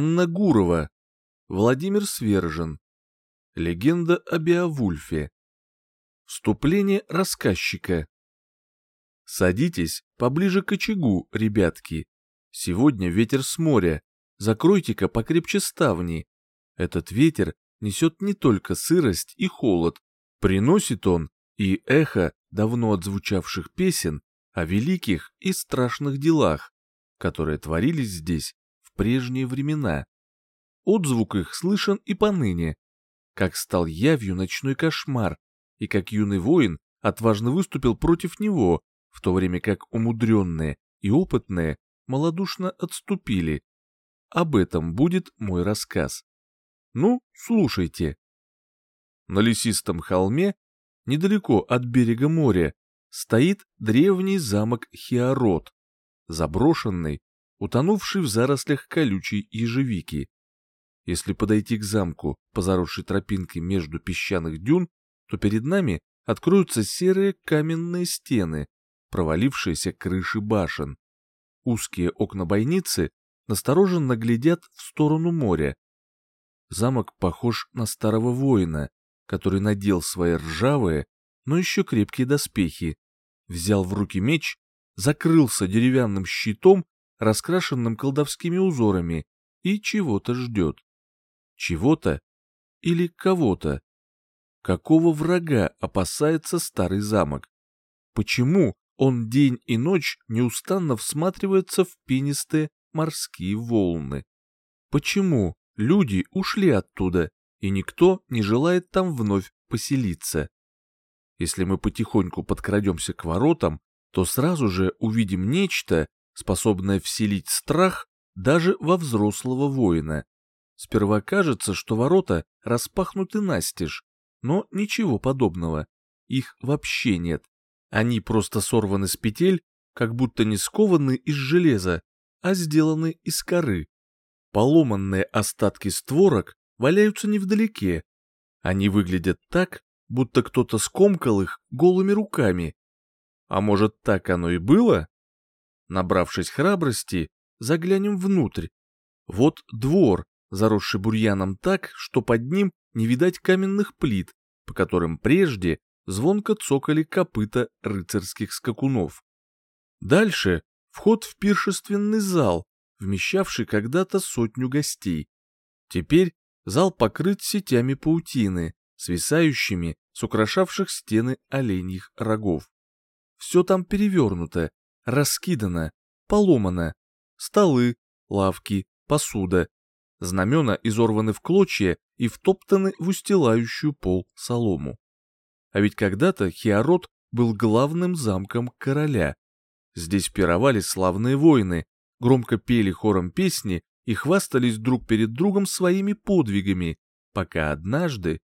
Анна Гурова. Владимир Свержен. Легенда о Беовульфе. Вступление рассказчика. Садитесь поближе к очагу, ребятки. Сегодня ветер с моря. Закройте-ка покрепче ставни. Этот ветер несет не только сырость и холод, приносит он и эхо давно отзвучавших песен о великих и страшных делах, которые творились здесь прежние времена. Отзвук их слышен и поныне, как стал явью ночной кошмар, и как юный воин отважно выступил против него, в то время как умудренные и опытные малодушно отступили. Об этом будет мой рассказ. Ну, слушайте. На лесистом холме, недалеко от берега моря, стоит древний замок Хиарот, заброшенный, утонувший в зарослях колючей ежевики. Если подойти к замку по заросшей тропинке между песчаных дюн, то перед нами откроются серые каменные стены, провалившиеся крыши башен. Узкие окна бойницы настороженно глядят в сторону моря. Замок похож на старого воина, который надел свои ржавые, но еще крепкие доспехи, взял в руки меч, закрылся деревянным щитом, раскрашенным колдовскими узорами, и чего-то ждет. Чего-то или кого-то. Какого врага опасается старый замок? Почему он день и ночь неустанно всматривается в пенистые морские волны? Почему люди ушли оттуда, и никто не желает там вновь поселиться? Если мы потихоньку подкрадемся к воротам, то сразу же увидим нечто, способное вселить страх даже во взрослого воина. Сперва кажется, что ворота распахнуты настежь, но ничего подобного. Их вообще нет. Они просто сорваны с петель, как будто не скованы из железа, а сделаны из коры. Поломанные остатки створок валяются невдалеке. Они выглядят так, будто кто-то скомкал их голыми руками. А может, так оно и было? Набравшись храбрости, заглянем внутрь. Вот двор, заросший бурьяном так, что под ним не видать каменных плит, по которым прежде звонко цокали копыта рыцарских скакунов. Дальше вход в пиршественный зал, вмещавший когда-то сотню гостей. Теперь зал покрыт сетями паутины, свисающими с украшавших стены оленьих рогов. Все там перевернуто, раскидано, поломано. Столы, лавки, посуда. Знамена изорваны в клочья и втоптаны в устилающую пол солому. А ведь когда-то Хиарот был главным замком короля. Здесь пировали славные воины, громко пели хором песни и хвастались друг перед другом своими подвигами, пока однажды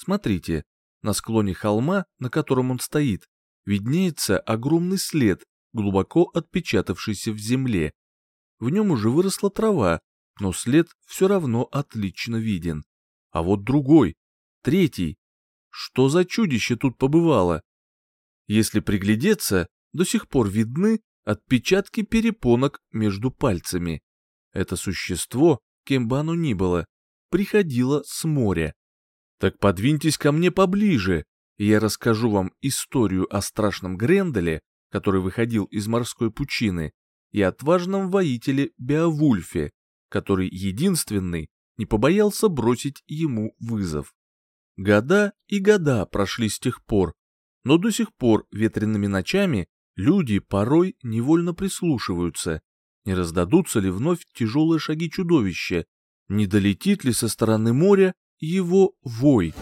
Смотрите, на склоне холма, на котором он стоит, виднеется огромный след, глубоко отпечатавшийся в земле. В нем уже выросла трава, но след все равно отлично виден. А вот другой, третий. Что за чудище тут побывало? Если приглядеться, до сих пор видны отпечатки перепонок между пальцами. Это существо, кем бы оно ни было, приходило с моря. Так подвиньтесь ко мне поближе, и я расскажу вам историю о страшном Гренделе, который выходил из морской пучины, и отважном воителе Беовульфе, который единственный не побоялся бросить ему вызов. Года и года прошли с тех пор, но до сих пор ветреными ночами люди порой невольно прислушиваются, не раздадутся ли вновь тяжелые шаги чудовища, не долетит ли со стороны моря его вой.